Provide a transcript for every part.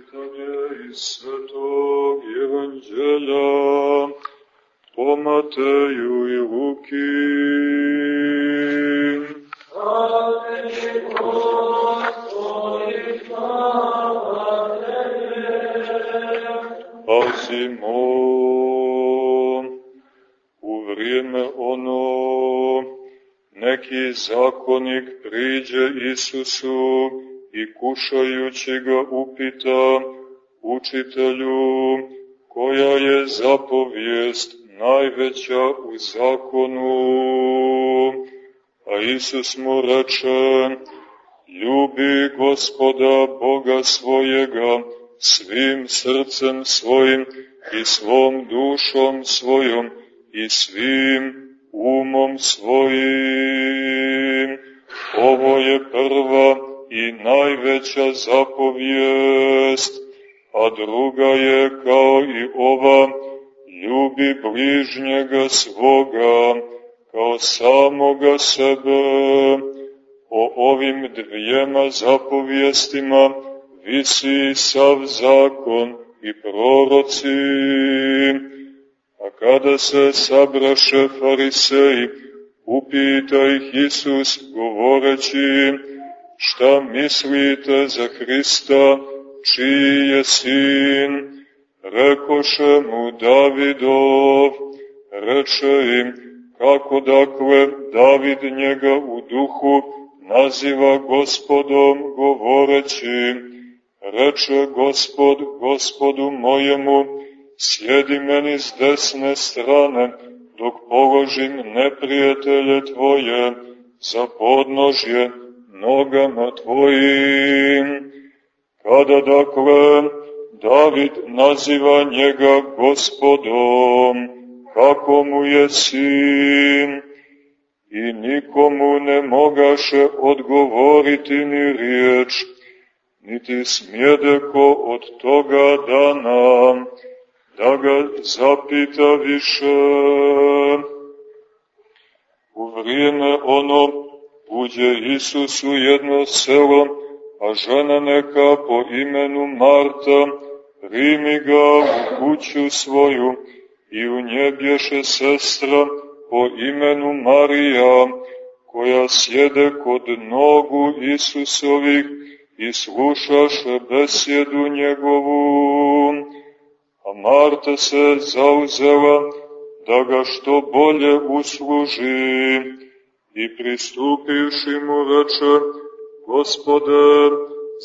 Čitanje iz Svetog Evanđelja po Mateju i Luki. Pazimo u vrijeme ono neki zakonik priđe Isusu kušajući ga upita, učitelju, koja je zapovijest najveća u zakonu? A Isus mu reče, ljubi gospoda Boga svojega svim srcem svojim i svom dušom svojom i svim umom svojim. Ovo je prva najveća zapovijest, a druga je kao i ova, ljubi bližnjega svoga, kao samoga sebe. O ovim dvijema zapovijestima visi sav zakon i proroci. A kada se sabraše fariseji, upita ih Isus govoreći, šta mislite za Hrista, čiji je sin? Rekoše mu Davidov, reče im, kako dakle David njega u duhu naziva gospodom govoreći, reče gospod gospodu mojemu, sjedi meni s desne strane, dok položim neprijatelje tvoje za podnožje nogama tvojim. Kada dakle David naziva njega gospodom, kako mu je sin, i nikomu ne mogaše odgovoriti ni riječ, niti smjedeko od toga dana, da ga zapita više. U vrijeme ono uđe Isus u jedno selo, a žena neka po imenu Marta primi ga u kuću svoju i u nje bješe sestra po imenu Marija, koja sjede kod nogu Isusovih i slušaše besjedu njegovu. A Marta se zauzela da ga što bolje usluži i pristupivši mu reče, Gospode,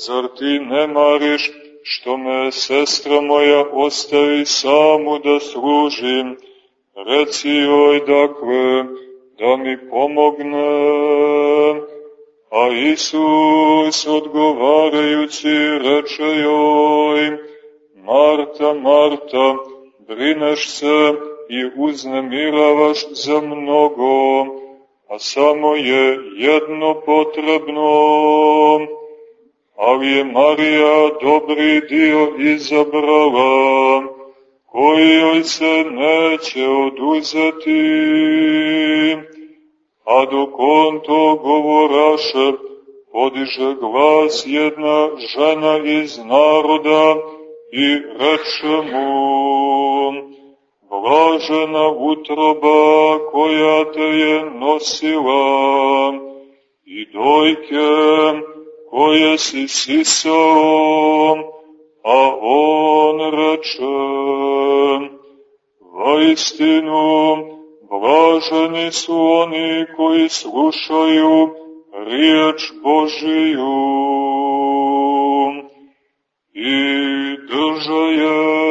zar ti ne mariš što me sestra moja ostavi samu da služim, reci joj dakle da mi pomogne. A Isus odgovarajući reče joj, Marta, Marta, brineš se i uznemiravaš za mnogo, a samo je jedno potrebno, ali je Marija dobri dio izabrala, koji joj se neće oduzeti. A dok on to govoraše, podiže glas jedna žena iz naroda i reče mu, blažena utroba koja te je nosila i dojke koje si sisao, a on reče, vaistinu, blaženi su oni koji slušaju riječ Božiju i drže je.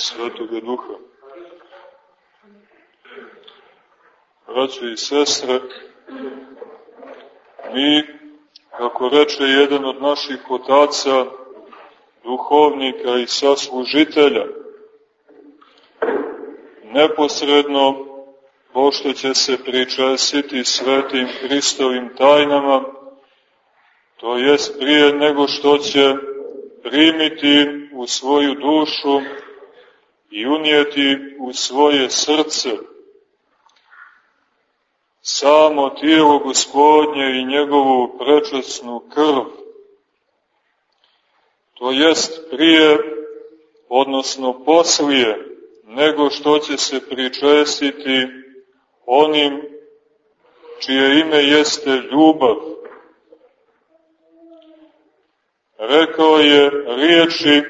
Svetoga Duha. Braćo i sestre, mi, kako reče jedan od naših otaca, duhovnika i saslužitelja, neposredno, pošto će se pričasiti svetim Hristovim tajnama, to jest prije nego što će primiti u svoju dušu i unijeti u svoje srce samo tijelo gospodnje i njegovu prečasnu krv. To jest prije, odnosno poslije, nego što će se pričestiti onim čije ime jeste ljubav. Rekao je riječi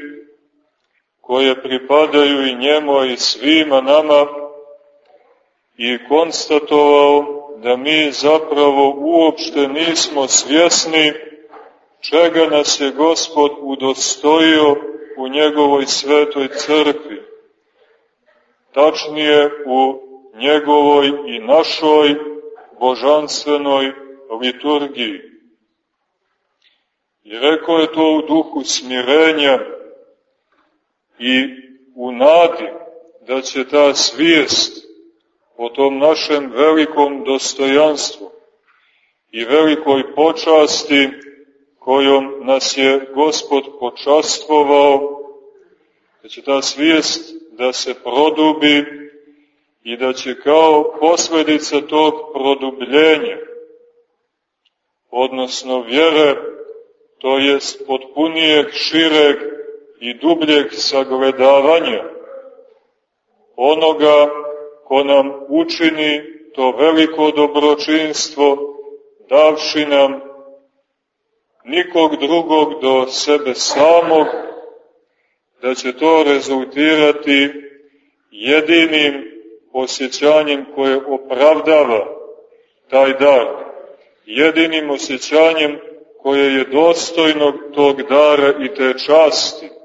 koje pripadaju i njemu i svima nama i konstatovao da mi zapravo uopšte nismo svjesni čega nas je Gospod udostojio u njegovoj svetoj crkvi. Tačnije u njegovoj i našoj božanstvenoj liturgiji. I rekao je to u duhu smirenja i u nadi da će ta svijest o tom našem velikom dostojanstvu i velikoj počasti kojom nas je Gospod počastvovao, da će ta svijest da se produbi i da će kao posledica tog produbljenja, odnosno vjere, to jest potpunijeg, šireg i dubljeg sagledavanja onoga ko nam učini to veliko dobročinstvo, davši nam nikog drugog do sebe samog, da će to rezultirati jedinim osjećanjem koje opravdava taj dar, jedinim osjećanjem koje je dostojno tog dara i te časti.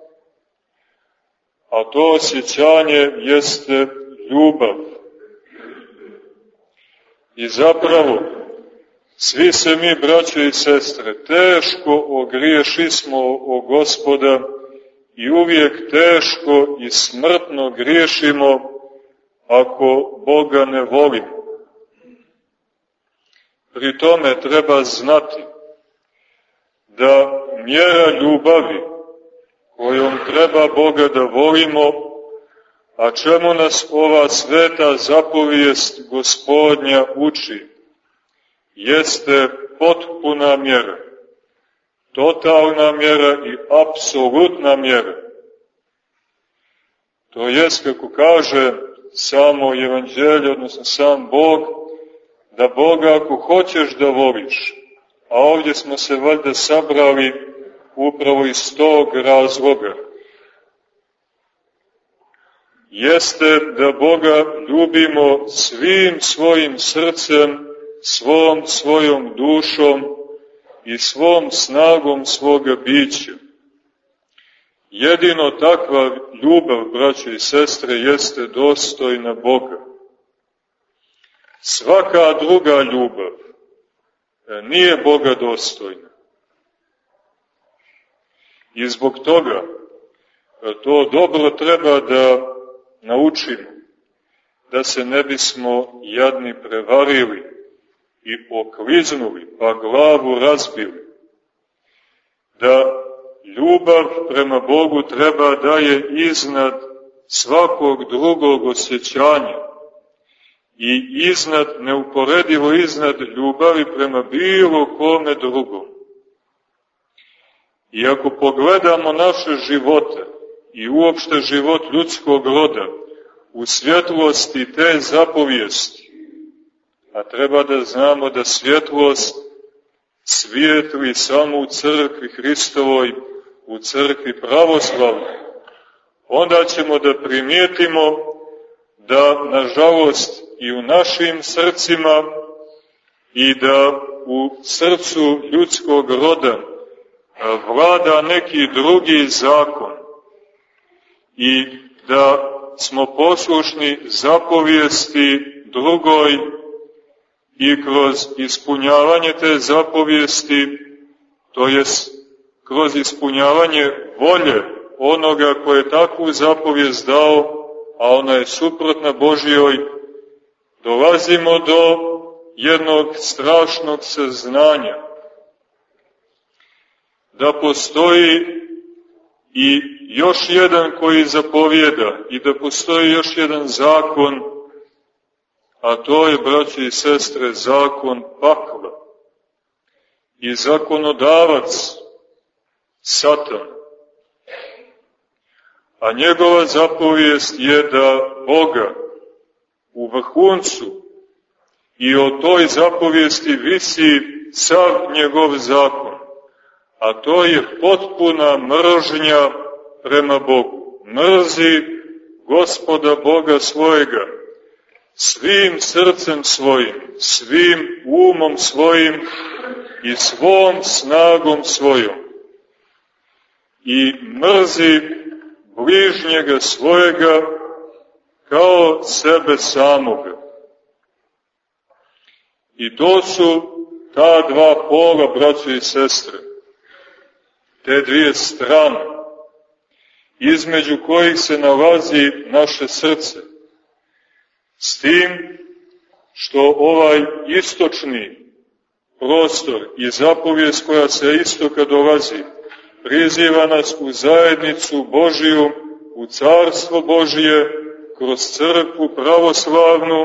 A to osjećanje jeste ljubav. I zapravo, svi se mi, braće i sestre, teško ogriješismo o gospoda i uvijek teško i smrtno griješimo ako Boga ne volimo. Pri tome treba znati da mjera ljubavi kojom treba Boga da volimo A čemu nas ova sveta zapovijest gospodnja uči? Jeste potpuna mjera, totalna mjera i apsolutna mjera. To jest, kako kaže samo evanđelje, odnosno sam Bog, da Boga ako hoćeš da voliš, a ovdje smo se valjda sabrali upravo iz tog razloga, jeste da Boga ljubimo svim svojim srcem, svom svojom dušom i svom snagom svoga bića. Jedino takva ljubav, braće i sestre, jeste dostojna Boga. Svaka druga ljubav e, nije Boga dostojna. I zbog toga e, to dobro treba da naučimo, da se ne bismo jadni prevarili i okliznuli, pa glavu razbili. Da ljubav prema Bogu treba da je iznad svakog drugog osjećanja i iznad, neuporedivo iznad ljubavi prema bilo kome drugom. I ako pogledamo naše živote, i uopšte život ljudskog roda u svjetlosti te zapovijesti. A treba da znamo da svjetlost svijetli samo u crkvi Hristovoj, u crkvi pravoslavnoj. Onda ćemo da primijetimo da, nažalost, i u našim srcima i da u srcu ljudskog roda vlada neki drugi zakon. I da smo poslušni zapovijesti drugoj i kroz ispunjavanje te zapovijesti, to jest kroz ispunjavanje volje onoga koje je takvu zapovijest dao, a ona je suprotna Božijoj, dolazimo do jednog strašnog saznanja da postoji i još jedan koji zapovjeda i da postoji još jedan zakon, a to je, braće i sestre, zakon pakla i zakonodavac Satan. A njegova zapovijest je da Boga u vrhuncu i o toj zapovijesti visi sav njegov zakon a to je potpuna mržnja prema Bogu. Mrzi gospoda Boga svojega svim srcem svojim, svim umom svojim i svom snagom svojom. I mrzi bližnjega svojega kao sebe samoga. I to su ta dva pola, braće i sestre te dvije strane, između kojih se nalazi naše srce. S tim što ovaj istočni prostor i zapovijest koja se istoka dolazi, priziva nas u zajednicu Božiju, u carstvo Božije, kroz crkvu pravoslavnu,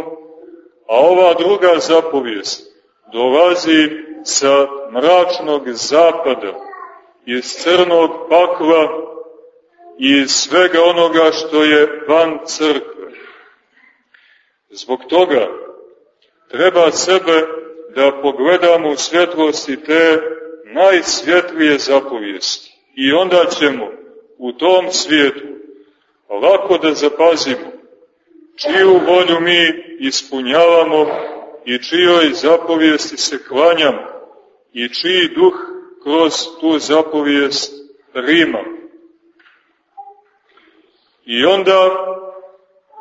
a ova druga zapovijest dolazi sa mračnog zapada, iz crnog pakla i svega onoga što je van crkve. Zbog toga treba sebe da pogledamo u svjetlosti te najsvjetlije zapovijesti. I onda ćemo u tom svijetu lako da zapazimo čiju volju mi ispunjavamo i čijoj zapovijesti se klanjamo i čiji duh kroz tu zapovijest Rima. I onda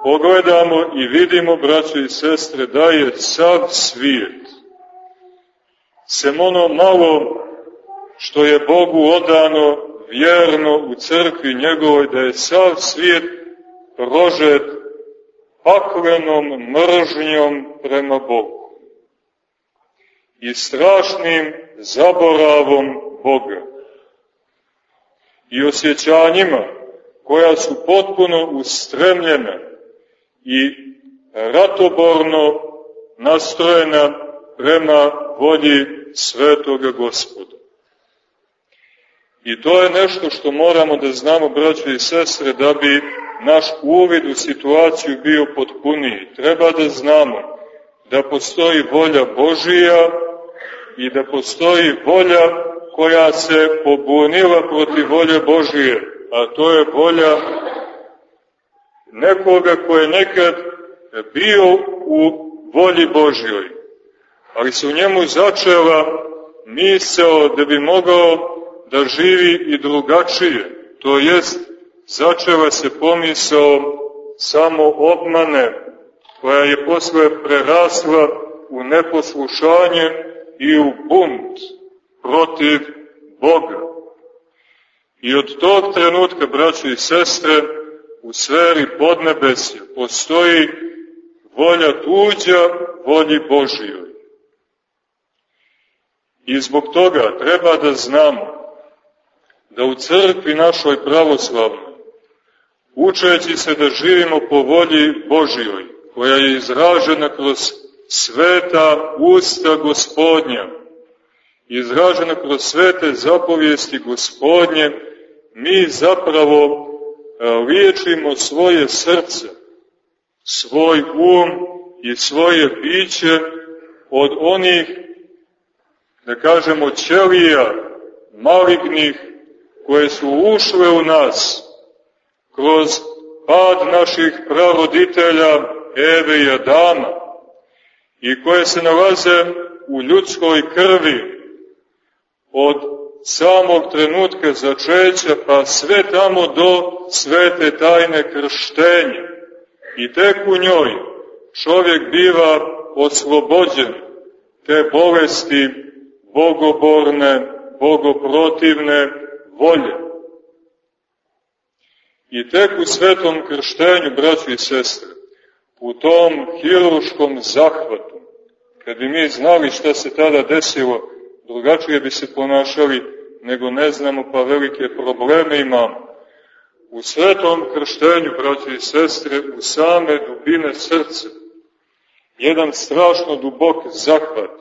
pogledamo i vidimo, braće i sestre, da je sav svijet, sem ono malo što je Bogu odano vjerno u crkvi njegovoj, da je sav svijet prožet paklenom mržnjom prema Bogu i strašnim zaboravom Boga i osjećanjima koja su potpuno ustremljena i ratoborno nastrojena prema volji svetoga gospoda. I to je nešto što moramo da znamo, braće i sestre, da bi naš uvid u situaciju bio potpuniji. Treba da znamo da postoji volja Božija i da postoji volja koja se pobunila protiv volje Božije, a to je volja nekoga ko je nekad bio u volji Božjoj, ali se u njemu začela misao da bi mogao da živi i drugačije, to jest začela se pomisao samo obmane, koja je posle prerasla u neposlušanje i u bunt protiv Boga. I od tog trenutka, braći i sestre, u sferi podnebesja postoji volja tuđa volji Božijoj. I zbog toga treba da znamo da u crkvi našoj pravoslavnoj, učeći se da živimo po volji Božijoj, koja je izražena kroz sveta usta gospodnja, izražena kroz svete zapovijesti gospodnje, mi zapravo e, liječimo svoje srce, svoj um i svoje biće od onih, da kažemo, ćelija malignih koje su ušle u nas kroz pad naših pravoditelja Eve i Adama, i koje se nalaze u ljudskoj krvi od samog trenutka začeća pa sve tamo do svete tajne krštenja. I tek u njoj čovjek biva oslobođen te bolesti bogoborne, bogoprotivne volje. I tek u svetom krštenju, braći i sestre, u tom hiruškom zahvatu, kad bi mi znali šta se tada desilo, drugačije bi se ponašali nego ne znamo, pa velike probleme imamo. u svetom krštenju, braće i sestre, u same dubine srca. Jedan strašno dubok zahvat,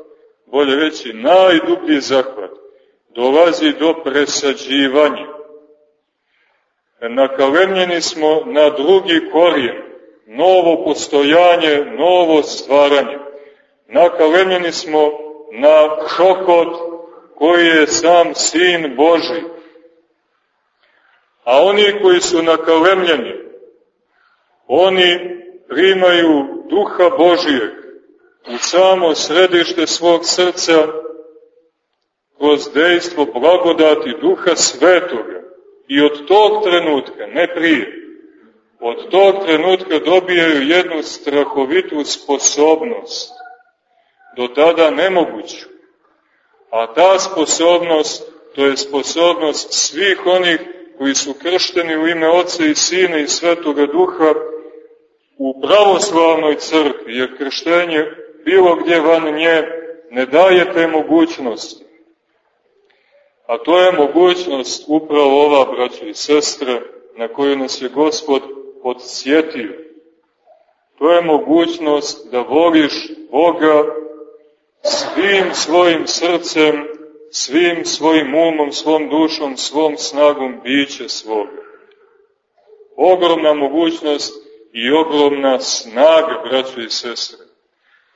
bolje reći najdublji zahvat, dolazi do presađivanja. Nakalemljeni smo na drugi korijen, novo postojanje, novo stvaranje. Nakalemljeni smo na šokot koji je sam Sin Boži. A oni koji su nakalemljeni, oni primaju duha Božijeg u samo središte svog srca kroz dejstvo blagodati duha svetoga i od tog trenutka, ne prije, od tog trenutka dobijaju jednu strahovitu sposobnost, do tada nemoguću. A ta sposobnost, to je sposobnost svih onih koji su kršteni u ime Oca i Sina i Svetoga Duha u pravoslavnoj crkvi, jer krštenje bilo gdje van nje ne daje te mogućnosti. A to je mogućnost upravo ova, braće i sestre, na koju nas je Gospod podsjetio. To je mogućnost da voliš Boga svim svojim srcem, svim svojim umom, svom dušom, svom snagom biće svoga. Ogromna mogućnost i ogromna snaga, braćo i sestre.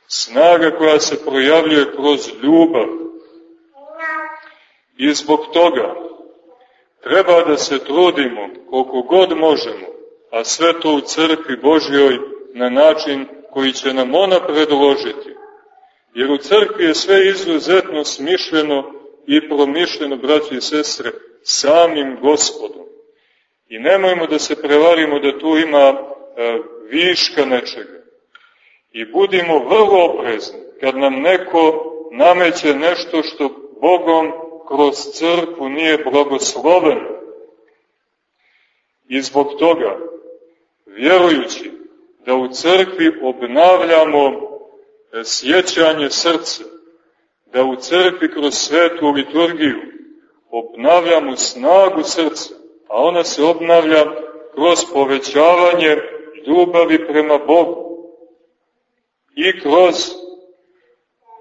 Snaga koja se projavljuje kroz ljubav. I zbog toga treba da se trudimo koliko god možemo, a sve to u crkvi Božjoj na način koji će nam ona predložiti. Jer u crkvi je sve izuzetno smišljeno i promišljeno, braći i sestre, samim gospodom. I nemojmo da se prevarimo da tu ima e, viška nečega. I budimo vrlo oprezni kad nam neko nameće nešto što Bogom kroz crkvu nije blagosloveno. I zbog toga, vjerujući da u crkvi obnavljamo e, sjećanje srca, da u crkvi kroz svetu liturgiju obnavljamo snagu srca, a ona se obnavlja kroz povećavanje ljubavi prema Bogu i kroz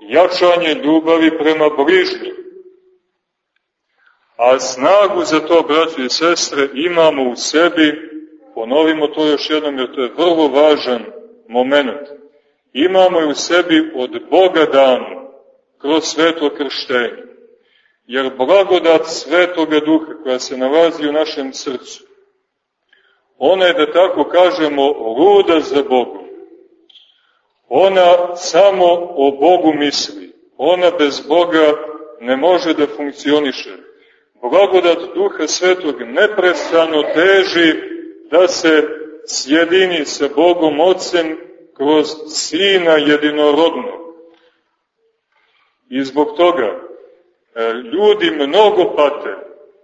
jačanje ljubavi prema bližnjim. A snagu za to, braći i sestre, imamo u sebi, ponovimo to još jednom jer to je vrlo važan moment, imamo je u sebi od Boga danu, kroz sveto krštenje. Jer blagodat svetoga duha koja se nalazi u našem srcu, ona je, da tako kažemo, luda za Bogom. Ona samo o Bogu misli. Ona bez Boga ne može da funkcioniše. Blagodat Duha Svetog neprestano teži da se sjedini sa Bogom Otcem kroz Sina jedinorodnog. I zbog toga e, ljudi mnogo pate,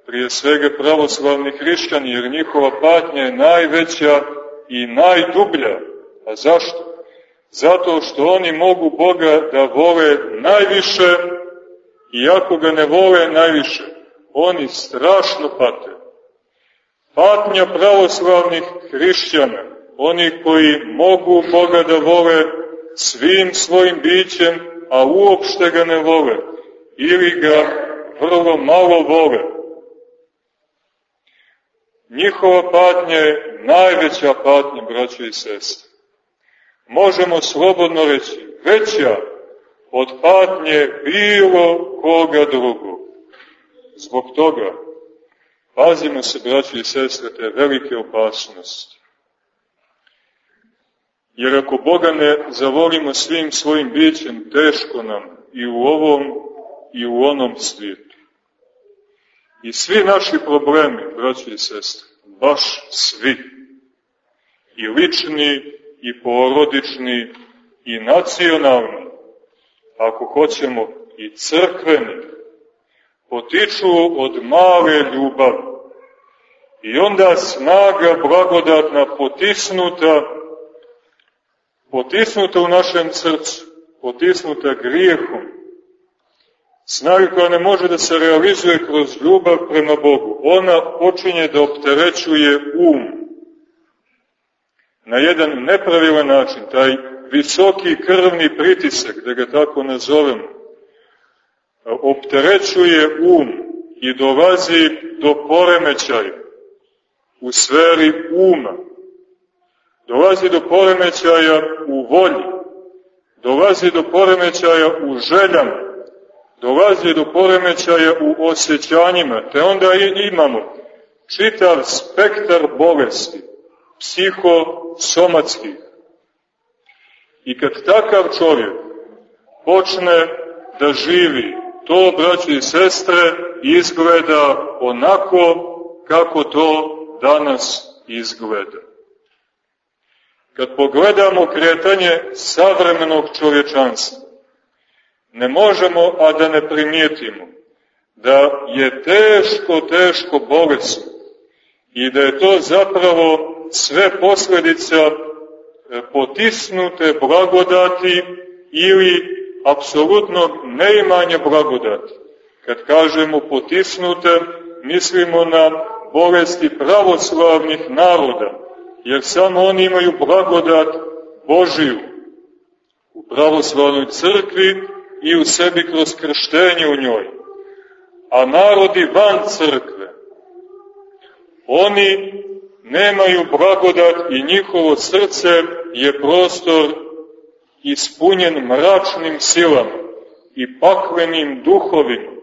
prije svega pravoslavni hrišćani, jer njihova patnja je najveća i najdublja. A zašto? Zato što oni mogu Boga da vole najviše, iako ga ne vole najviše, oni strašno pate. Patnja pravoslavnih hrišćana, oni koji mogu Boga da vole svim svojim bićem, a uopšte ga ne vole, ili ga vrlo malo vole, Njihova patnja je najveća patnja, braćo i sestre. Možemo slobodno reći, veća od patnje bilo koga drugog. Zbog toga, pazimo se, braćo i sestre, te velike opasnosti. Jer ako Boga ne zavolimo svim svojim bićem, teško nam i u ovom i u onom svijetu. I svi naši problemi, braći i sestre, baš svi, i lični, i porodični, i nacionalni, ako hoćemo i crkveni, potiču od male ljubavi. I onda snaga blagodatna potisnuta, potisnuta u našem srcu, potisnuta grijehom, Snaga koja ne može da se realizuje kroz ljubav prema Bogu. Ona počinje da opterećuje um. Na jedan nepravilan način, taj visoki krvni pritisak, da ga tako nazovem, opterećuje um i dolazi do poremećaja u sferi uma. Dolazi do poremećaja u volji, dolazi do poremećaja u željama, dolazi do poremećaja u osjećanjima, te onda i imamo čitav spektar bolesti, psihosomatskih. I kad takav čovjek počne da živi, to, braći i sestre, izgleda onako kako to danas izgleda. Kad pogledamo kretanje savremenog čovječanstva, ne možemo, a da ne primijetimo, da je teško, teško bolesno i da je to zapravo sve posledica e, potisnute blagodati ili apsolutnog neimanja blagodati. Kad kažemo potisnute, mislimo na bolesti pravoslavnih naroda, jer samo oni imaju blagodat Božiju. U pravoslavnoj crkvi i u sebi kroz krštenje u njoj. A narodi van crkve, oni nemaju blagodat i njihovo srce je prostor ispunjen mračnim silama i paklenim duhovima.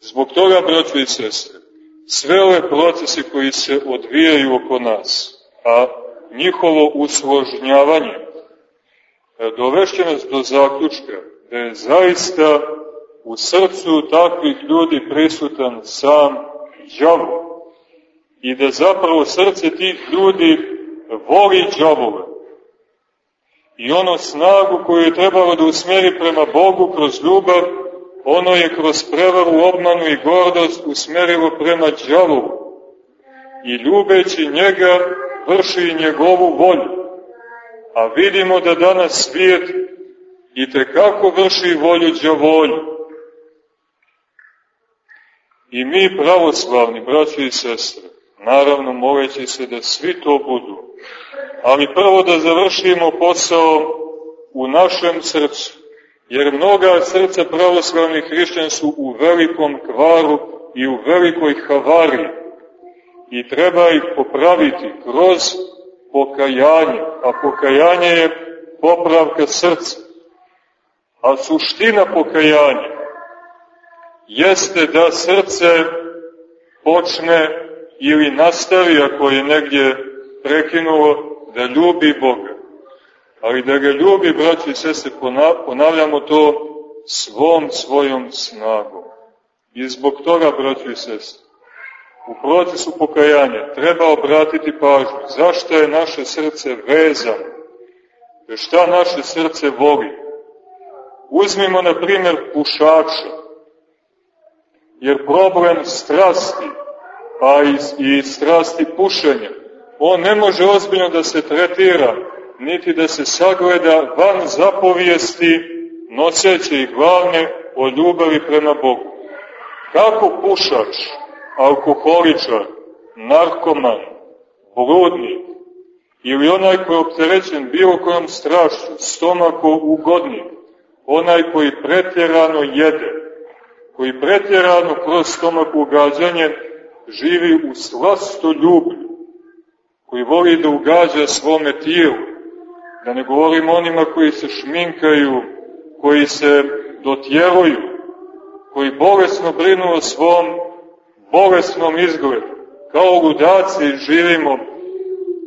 Zbog toga, braćo i sestre, sve ove procese koji se odvijaju oko nas, a njihovo usložnjavanje, E, dovešće nas do zaključka da je zaista u srcu takvih ljudi prisutan sam džavo i da zapravo srce tih ljudi voli džavove. I ono snagu koju je trebalo da usmeri prema Bogu kroz ljubav, ono je kroz prevaru, obmanu i gordost usmerilo prema džavovu. I ljubeći njega vrši njegovu volju a vidimo da danas svijet i tekako vrši volju džavolju. I mi pravoslavni, braći i sestre, naravno moleći se da svi to budu, ali prvo da završimo posao u našem srcu, jer mnoga srca pravoslavnih hrišćan su u velikom kvaru i u velikoj havariji i treba ih popraviti kroz pokajanje, a pokajanje je popravka srca. A suština pokajanja jeste da srce počne ili nastavi, ako je negdje prekinulo, da ljubi Boga. Ali da ga ljubi, braći i sese, ponavljamo to svom svojom snagom. I zbog toga, braći i sese, u procesu pokajanja treba obratiti pažnju zašto je naše srce vezano, šta naše srce voli. Uzmimo, na primjer, pušača, jer problem strasti, pa i, i strasti pušenja, on ne može ozbiljno da se tretira, niti da se sagleda van zapovijesti, noseće i glavne o ljubavi prema Bogu. Kako pušač alkoholičar, narkoman, bludnik, ili onaj koji je opterećen bilo kojom strašću, stomako ugodnik, onaj koji pretjerano jede, koji pretjerano kroz stomak ugađanje živi u slasto ljublju, koji voli da ugađa svome tijelu, da ne govorim onima koji se šminkaju, koji se dotjeruju, koji bolesno brinu o svom bolesnom izgledu. Kao ludaci živimo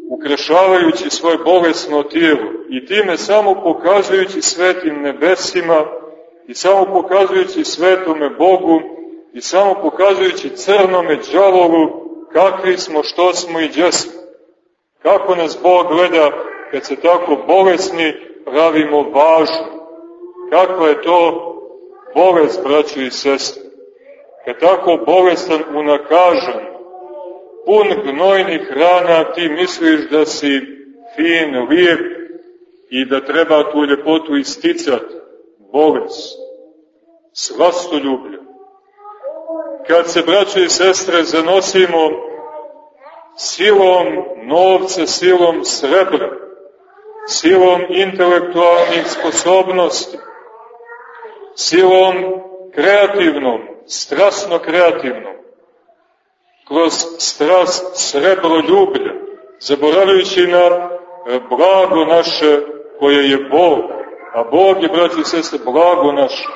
ukrašavajući svoje bolesno tijelo i time samo pokazujući svetim nebesima i samo pokazujući svetome Bogu i samo pokazujući crnome džavovu kakvi smo, što smo i gdje smo. Kako nas Bog gleda kad se tako bolesni pravimo važno. Kakva je to bolest, braćo i sestre kad tako bolestan, unakažen, pun gnojnih rana, ti misliš da si fin, lijep i da treba tu ljepotu isticati, bolest. slastoljublja. Kad se, braće i sestre, zanosimo silom novca, silom srebra, silom intelektualnih sposobnosti, silom kreativnom, strasno kreativnom, kroz strast srebro ljublja, zaboravljajući na blago naše koje je Bog, a Bog je, braći i sestre, blago naše.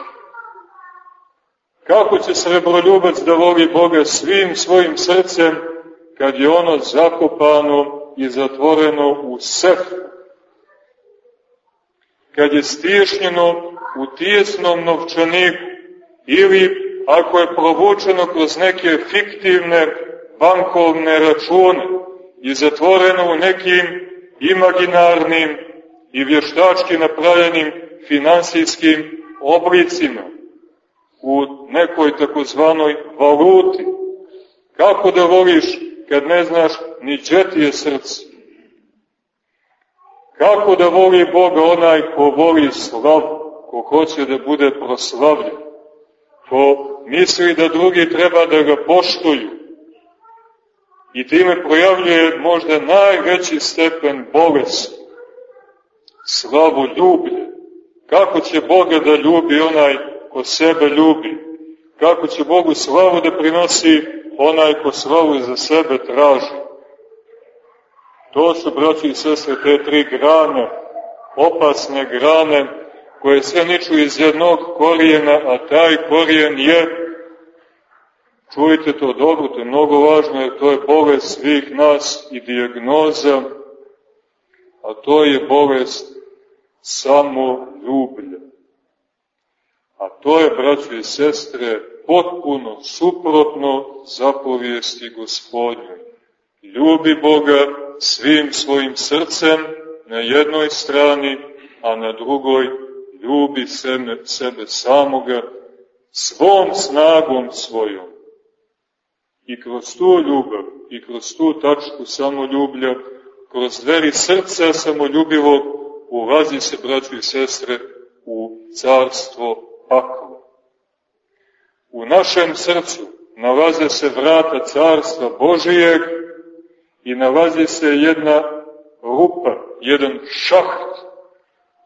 Kako će srebroljubac da voli Boga svim svojim srcem, kad je ono zakopano i zatvoreno u sefu? Kad je stišnjeno u tijesnom novčaniku ili ako je provučeno kroz neke fiktivne bankovne račune i zatvoreno u nekim imaginarnim i vještački napravljenim finansijskim oblicima u nekoj takozvanoj valuti. Kako da voliš kad ne znaš ni gdje ti je srce? Kako da voli Boga onaj ko voli slavu, ko hoće da bude proslavljen, ko misli da drugi treba da ga poštuju i time projavljuje možda najveći stepen bolesti, slavu ljublje. Kako će Boga da ljubi onaj ko sebe ljubi? Kako će Bogu slavu da prinosi onaj ko slavu za sebe traži? To su, braći i sestre, te tri grane, opasne grane, koje sve niču iz jednog korijena, a taj korijen je, čujte to dobro, to je mnogo važno, jer to je bolest svih nas i dijagnoza, a to je bolest samo ljublje. A to je, braći i sestre, potpuno suprotno zapovijesti gospodnjoj. Ljubi Boga svim svojim srcem na jednoj strani, a na drugoj ljubi sebe, sebe samoga svom snagom svojom. I kroz tu ljubav, i kroz tu tačku samoljublja, kroz veri srca samoljubivog, ulazi se, braći i sestre, u carstvo pakla. U našem srcu nalaze se vrata carstva Božijeg i nalazi se jedna rupa, jedan šaht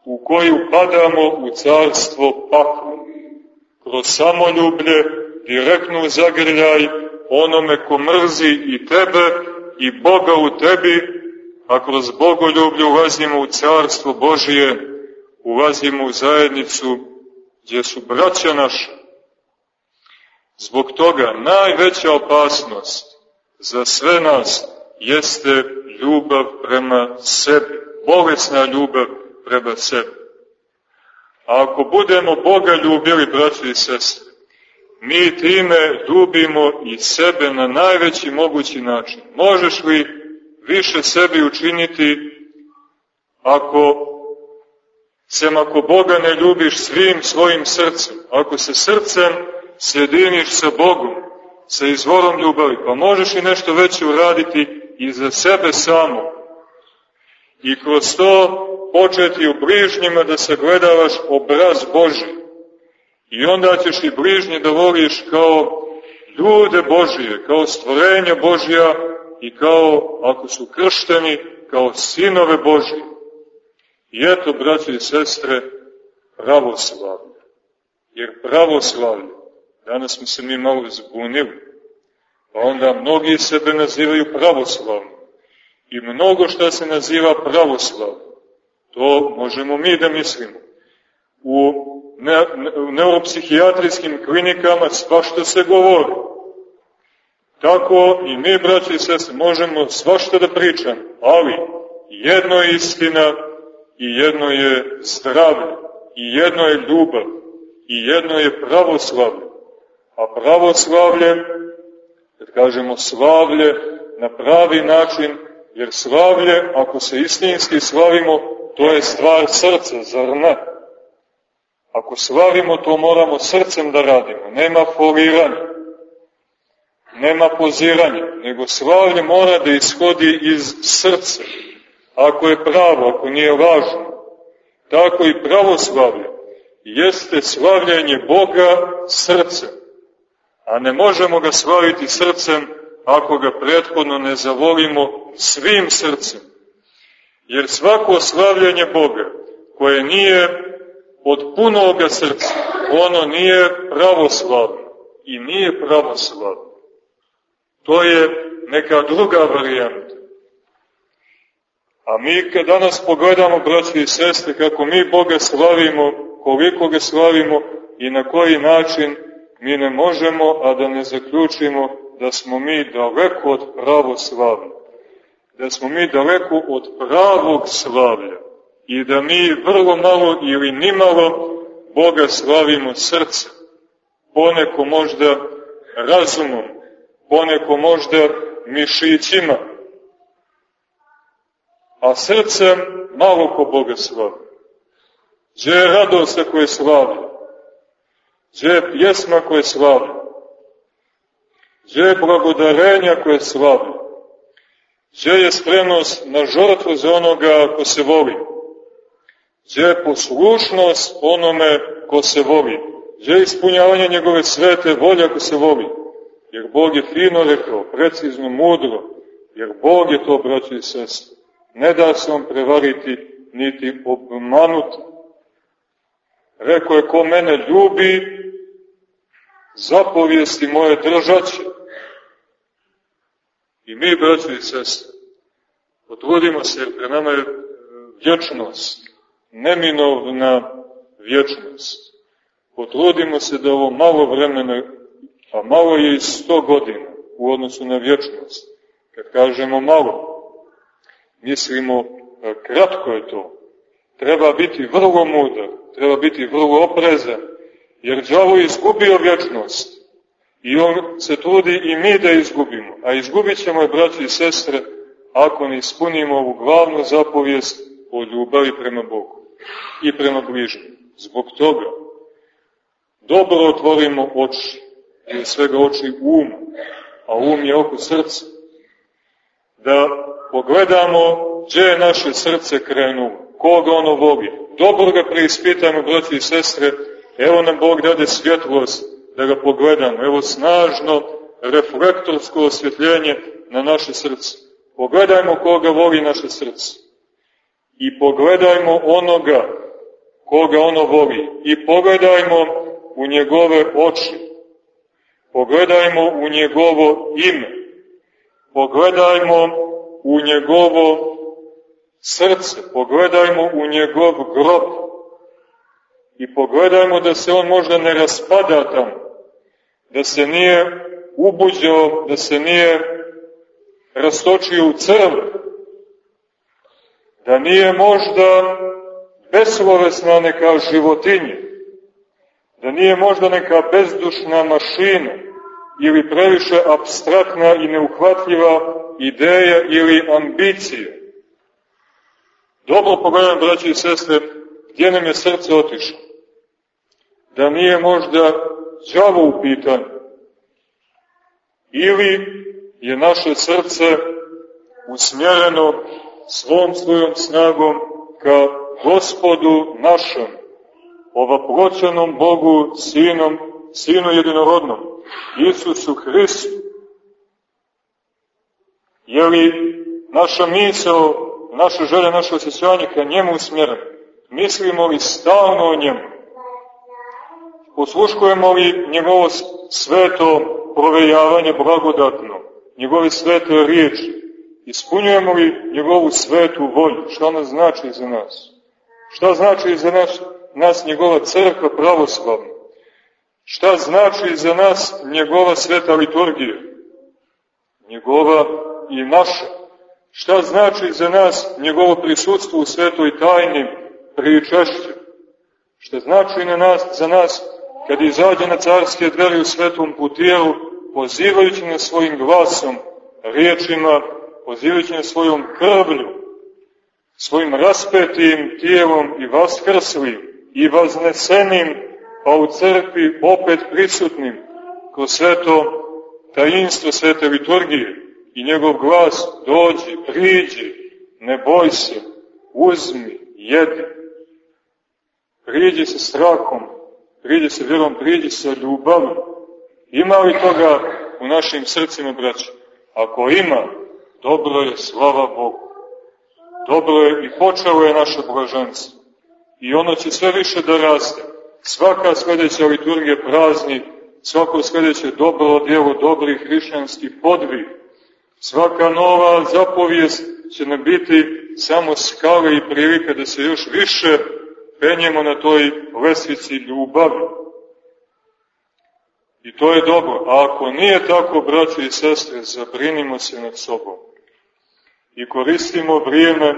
u koju padamo u carstvo pakla. Kroz samoljublje, direktno zagrljaj onome ko mrzi i tebe i Boga u tebi, a kroz bogoljublje ulazimo u carstvo Božije, ulazimo u zajednicu gdje su braća naša. Zbog toga najveća opasnost za sve nas jeste ljubav prema sebi, bolesna ljubav prema sebi. A ako budemo Boga ljubili, braći i sestre, mi time ljubimo i sebe na najveći mogući način. Možeš li više sebi učiniti ako sem ako Boga ne ljubiš svim svojim srcem, ako se srcem sjediniš sa Bogom, sa izvorom ljubavi, pa možeš i nešto veće uraditi i za sebe samo. I kroz to početi u bližnjima da se gledavaš obraz Boži. I onda ćeš i bližnje da voliš kao ljude Božije, kao stvorenja Božija, i kao, ako su kršteni, kao sinove Božije. I eto, braći i sestre, pravoslavlje. Jer pravoslavlje, danas smo se mi malo zbunili, pa onda mnogi sebe nazivaju pravoslavlje. I mnogo što se naziva pravoslavlje, to možemo mi da mislimo. U ne, ne, neuropsihijatrijskim klinikama svašta se govori Tako i mi, braći i sestre, možemo svašta da pričam, ali jedno je istina i jedno je zdravlje, i jedno je ljubav, i jedno je pravoslavlje. A pravoslavlje, kad kažemo slavlje, na pravi način, jer slavlje, ako se istinski slavimo, to je stvar srca, zar ne? Ako slavimo, to moramo srcem da radimo, nema foliranja nema poziranja, nego slavlje mora da ishodi iz srca. Ako je pravo, ako nije lažno, tako i pravoslavlje. jeste slavljanje Boga srcem. A ne možemo ga slaviti srcem ako ga prethodno ne zavolimo svim srcem. Jer svako slavljanje Boga koje nije od punoga srca, ono nije pravoslavno i nije pravoslavno. To je neka druga varijanta. A mi kad danas pogledamo, braći i sestre, kako mi Boga slavimo, koliko ga slavimo i na koji način, mi ne možemo, a da ne zaključimo da smo mi daleko od pravoslavlja. Da smo mi daleko od pravog slavlja. I da mi vrlo malo ili nimalo Boga slavimo srce. Poneko možda razumom, poneko možda mišićima, a srcem malo ko Boga slavi. Gdje je radost koje slavi? Gdje je pjesma koje slavi? Gdje je blagodarenja koje slavi? Gdje je spremnost na žrtvu za onoga ko se voli? Gdje je poslušnost onome ko se voli? Gdje je ispunjavanje njegove svete volje ako se voli? Jer Bog je fino rekao, precizno, mudro, jer Bog je to, braći i sestri. Ne da se on prevariti, niti obmanuti. Rekao je, ko mene ljubi, zapovijesti moje držaće. I mi, braći i sestre, potrudimo se, jer pre nama je vječnost, neminovna vječnost. Potrudimo se da ovo malo vremena, a malo je i sto godina u odnosu na vječnost. Kad kažemo malo, mislimo e, kratko je to. Treba biti vrlo mudar, treba biti vrlo oprezan, jer džavo je izgubio vječnost. I on se trudi i mi da izgubimo. A izgubit ćemo je, braći i sestre, ako ne ispunimo ovu glavnu zapovijest o ljubavi prema Bogu i prema bližnjim. Zbog toga dobro otvorimo oči, ili svega oči uma, a um je oko srca, da pogledamo gdje je naše srce krenulo, koga ono voli. Dobro ga preispitamo, braći i sestre, evo nam Bog dade svjetlost da ga pogledamo. Evo snažno reflektorsko osvjetljenje na naše srce. Pogledajmo koga voli naše srce. I pogledajmo onoga koga ono voli. I pogledajmo u njegove oči. Pogledajmo u njegovo ime. Pogledajmo u njegovo srce, pogledajmo u njegov grob i pogledajmo da se on možda ne raspada tamo, da se nije ubuđao, da se nije rastočio u crve, da nije možda beslovesna neka životinja, da nije možda neka bezdušna mašina ili previše abstraktna i neuhvatljiva ideja ili ambicije. Dobro pogledam, braći i sestre, gdje nam je srce otišlo. Da nije možda džavo u pitanju. Ili je naše srce usmjereno svom svojom snagom ka gospodu našem, ovaproćenom Bogu, Sinom, Sinu jedinorodnom, Isusu Hristu, Je li naša misao, naša želja, naše osjećanje ka njemu usmjerena? Mislimo li stalno o njemu? Posluškujemo li njegovo sveto provejavanje blagodatno, njegove svete riječi? Ispunjujemo li njegovu svetu volju? Šta ona znači za nas? Šta znači za nas, nas njegova crkva pravoslavna? Šta znači za nas njegova sveta liturgija? Njegova i naša. Šta znači za nas njegovo prisutstvo u svetoj tajni pričešće? Šta znači na nas, za nas kad izađe na carske dveri u svetom putijelu, pozivajući na svojim glasom, riječima, pozivajući na svojom krvlju, svojim raspetim tijelom i vaskrslim i vaznesenim, pa u crkvi opet prisutnim, kroz sveto tajinstvo svete liturgije, i njegov glas dođi, priđi, ne boj se, uzmi, jedi. priđi sa strahom, priđi sa vjerom, priđi sa ljubavim. Ima li toga u našim srcima, braći? Ako ima, dobro je, slava Bogu. Dobro je i počelo je naše blaženstvo. I ono će sve više da raste. Svaka sledeća liturgija prazni, svako sledeće dobro djelo, dobri hrišćanski podvig, svaka nova zapovijest će nam biti samo skale i prilika da se još više penjemo na toj lesvici ljubavi. I to je dobro. A ako nije tako, braći i sestre, zabrinimo se nad sobom. I koristimo vrijeme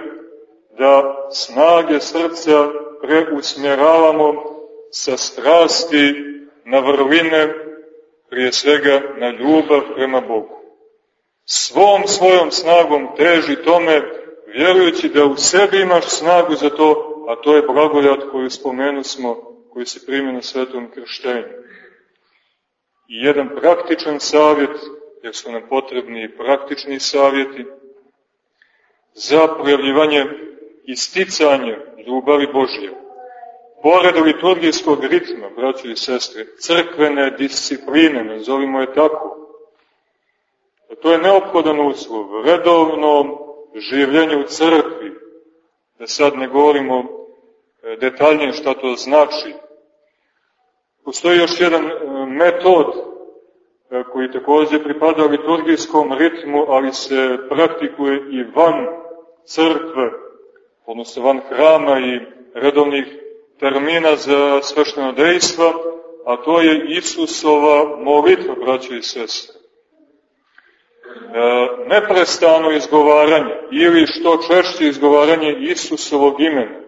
da snage srca preusmjeravamo sa strasti na vrline, prije svega na ljubav prema Bogu. Svom svojom snagom teži tome, vjerujući da u sebi imaš snagu za to, a to je blagodat koju spomenu smo, koji se primi na svetom krštenju. I jedan praktičan savjet, jer su nam potrebni i praktični savjeti, za projavljivanje i sticanje ljubavi Božje. Pored liturgijskog ritma, braći i sestre, crkvene discipline, nazovimo je tako, to je neophodan uslov, redovno življenje u crkvi, da sad ne govorimo e, detaljnije šta to znači. Postoji još jedan e, metod e, koji takođe pripada liturgijskom ritmu, ali se praktikuje i van crkve, odnosno van hrama i redovnih termina za svešteno dejstva, a to je Isusova molitva, braće i sestre. E, neprestano izgovaranje ili što češće izgovaranje Isusovog imena.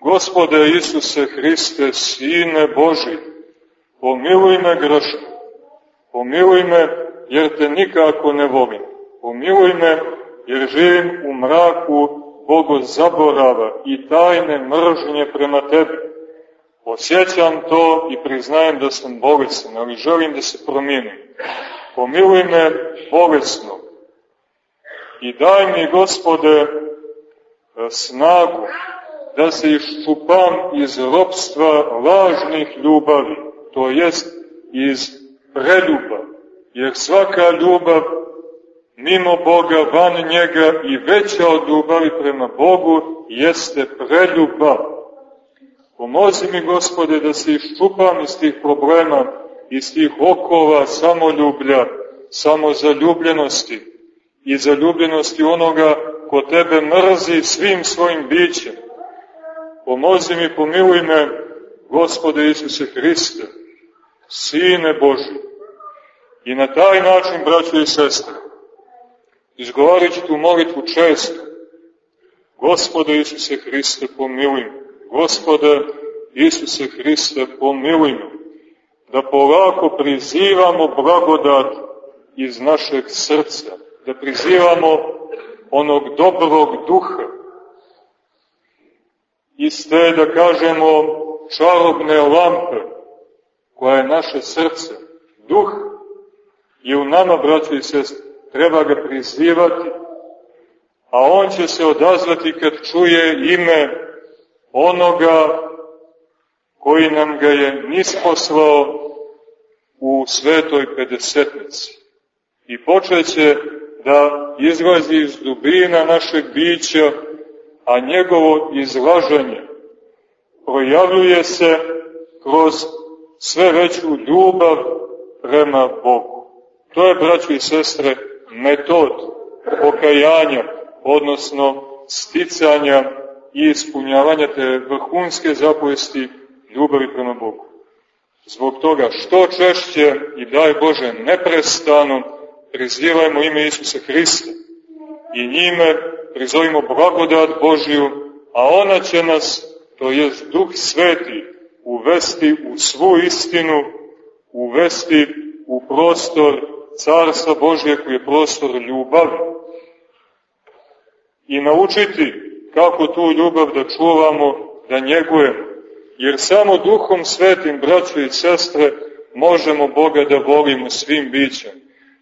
Gospode Isuse Hriste, Sine Boži, pomiluj me grešno, pomiluj me jer te nikako ne volim, pomiluj me jer živim u mraku Bogo zaborava i tajne mržnje prema tebi. Osjećam to i priznajem da sam bolestan, ali želim da se promijenim. Pomiluj me bolesno i daj mi, gospode, snagu da se iščupam iz ropstva lažnih ljubavi, to jest iz preljuba, jer svaka ljubav mimo Boga, van njega i veća od ljubavi prema Bogu jeste preljubav. Pomozi mi, gospode, da se iščupam iz tih problema, iz tih okova samoljublja, samozaljubljenosti i zaljubljenosti onoga ko tebe mrzi svim svojim bićem. Pomozi mi, pomiluj me, gospode Isuse Hriste, Sine Boži. I na taj način, braćo i sestre, Izgovarit ću tu molitvu često. Gospode Isuse Hriste, pomiluj me. Gospode Isuse Hriste, pomiluj me. Da polako prizivamo blagodat iz našeg srca. Da prizivamo onog dobrog duha. Iz te, da kažemo, čarobne lampe, koja je naše srce. Duh je u nama, braći i sestri treba ga prizivati, a on će se odazvati kad čuje ime onoga koji nam ga je nisposlao u svetoj pedesetnici. I počeće da izlazi iz dubina našeg bića, a njegovo izlažanje projavljuje se kroz sve veću ljubav prema Bogu. To je, braći i sestre, metod pokajanja, odnosno sticanja i ispunjavanja te vrhunske zapovesti ljubavi prema Bogu. Zbog toga što češće i daj Bože neprestano prizivajmo ime Isusa Hrista i njime prizovimo blagodat Božiju, a ona će nas, to je Duh Sveti, uvesti u svu istinu, uvesti u prostor Carstva Božje koji je prostor ljubavi i naučiti kako tu ljubav da čuvamo, da njegujemo. Jer samo duhom svetim, braćo i sestre, možemo Boga da volimo svim bićem.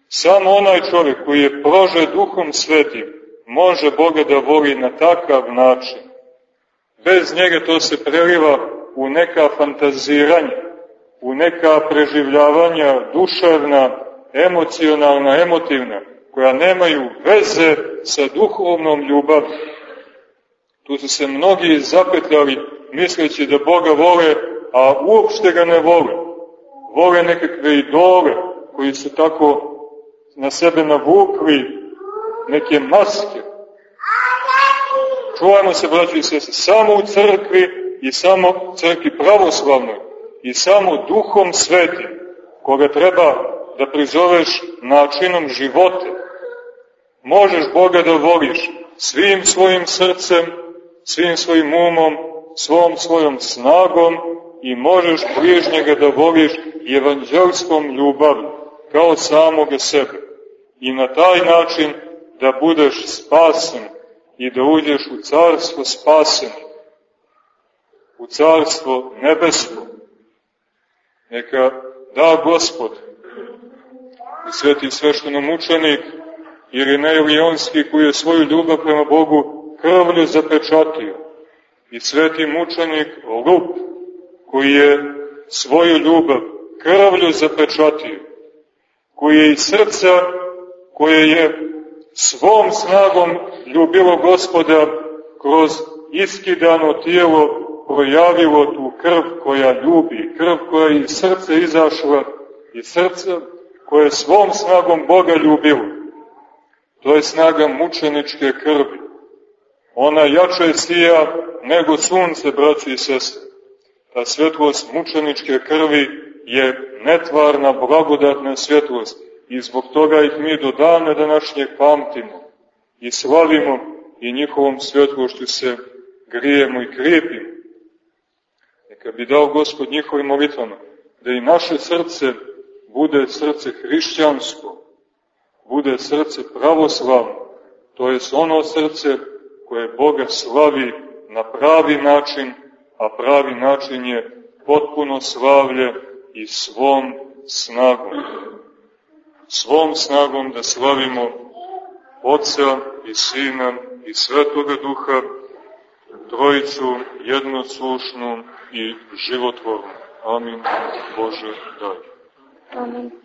Samo onaj čovjek koji je prože duhom svetim, može Boga da voli na takav način. Bez njega to se preliva u neka fantaziranja, u neka preživljavanja duševna, emocionalna, emotivna, koja nemaju veze sa duhovnom ljubavim. Tu su se mnogi zapetljali misleći da Boga vole, a uopšte ga ne vole. Vole nekakve idole koji su tako na sebe navukli neke maske. Čuvajmo se, braći i sese, samo u crkvi i samo crkvi pravoslavnoj i samo duhom svetim, koga treba da prizoveš načinom života. Možeš Boga da voliš svim svojim srcem, svim svojim umom, svom svojom snagom i možeš bližnjega da voliš evanđelskom ljubavom, kao samoga sebe. I na taj način da budeš spasen i da uđeš u carstvo spaseni, u carstvo nebesko. Neka da Gospod sveti sveštenomučenik Irinej Lijonski koji je svoju ljubav prema Bogu krvlju zapečatio i sveti mučenik Lup koji je svoju ljubav krvlju zapečatio, koji je iz srca koje je svom snagom ljubilo gospoda kroz iskidano tijelo projavilo tu krv koja ljubi, krv koja iz srca izašla, iz srca koje svom snagom Boga ljubilo. To je snaga mučeničke krvi. Ona jače sija nego sunce, braći i sestre. Ta svjetlost mučeničke krvi je netvarna, blagodatna svjetlost i zbog toga ih mi do dana današnjeg pamtimo i slavimo i njihovom svjetlošću se grijemo i krijepimo. Neka bi dao Gospod njihovim molitvama da i naše srce bude srce hrišćansko, bude srce pravoslavno, to je ono srce koje Boga slavi na pravi način, a pravi način je potpuno slavlje i svom snagom. Svom snagom da slavimo Otca i Sina i Svetoga Duha, Trojicu jednoslušnu i životvornu. Amin. Bože, daj. Amin.